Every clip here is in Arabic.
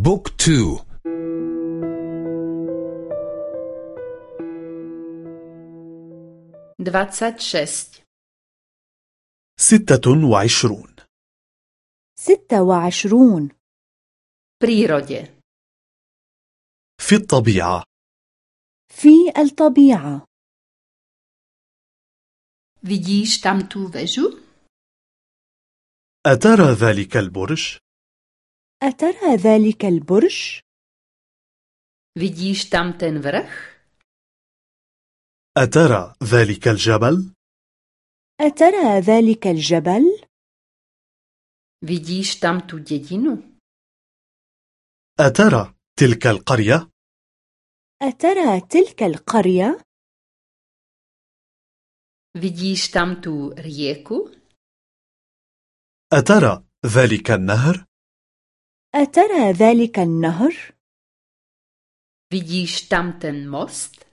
بوك تو dvadsat šest, ستة وعشرون. ستة وعشرون. Prirode, في الطبيعة. في الطبيعة. Vidíš tam tu vežu? أترى ذلك البرج؟ أترى ذلك البرج؟ Vidíš tam ten vrch? أترى ذلك الجبل؟ أترى ذلك الجبل؟ Vidíš tam tu dědinu? أترى تلك القرية؟ أترى تلك القرية؟ Vidíš tam tu rieku? أترى ذلك النهر؟ أترى ذلك النهر؟ Vidíš tam ten most?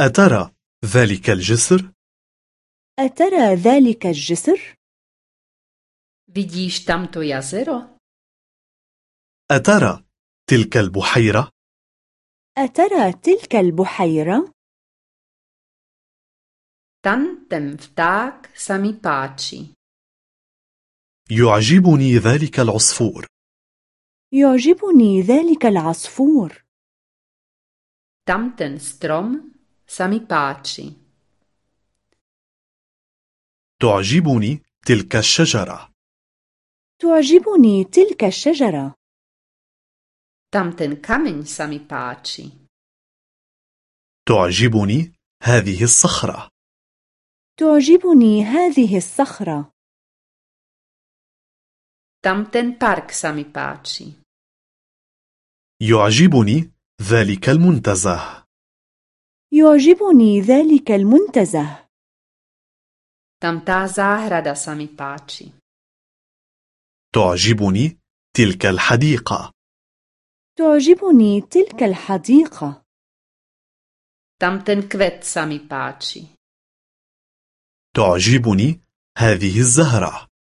أترى ذلك الجسر؟ أترى ذلك الجسر؟ Vidíš tam to jazero? أترى تلك البحيرة؟ أترى تلك البحيرة؟ Tam ten vták sa mi páči. يعجبني ذلك العصفور. يعجبني ذلك العصفور. Strom sa mi páči. تعجبني تلك الشجرة. تعجبني تلك الشجرة. Ten kameň sa mi páči. تعجبني هذه الصخرة. تعجبني هذه الصخرة. Tam ten park sa mi páči. يعجبني ذلك المنتزه يعجبني ذلك المنتزه Tam tá záhrada sa mi páči. تعجبني تلك الحديقة تعجبني تلك الحديقة Tam ten kvet sa mi páči. تعجبني هذه الزهرة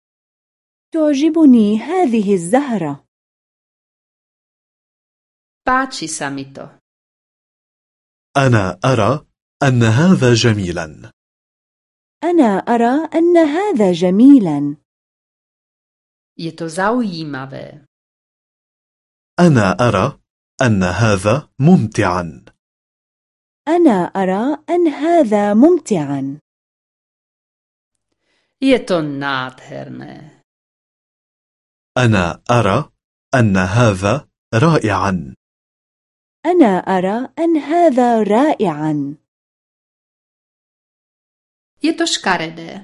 تعجبني هذه الزهرة Páči sa mi to. أنا أرى أن هذا جميلا أنا أرى أن هذا جميلا Je to zaujímavé. أنا أرى أن هذا ممتعا أنا أرى أن هذا ممتعا Je to nádherné. أنا أرى أن هذا رائعا. أنا أرى أن هذا رائعا. Je to škaredé.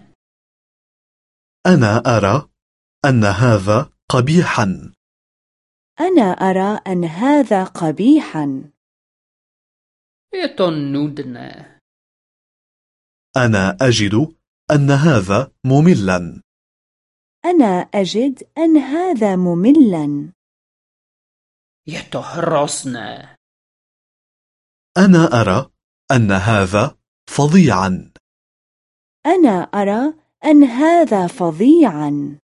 أنا أرى أن هذا قبيحا. أنا أرى أن هذا قبيحا. Je to nudné. أنا أجد أن هذا مملا. أنا أجد أن هذا مملا. Je to hrozné. أنا أرى أن هذا فظيعا. أنا أرى أن هذا فظيعا.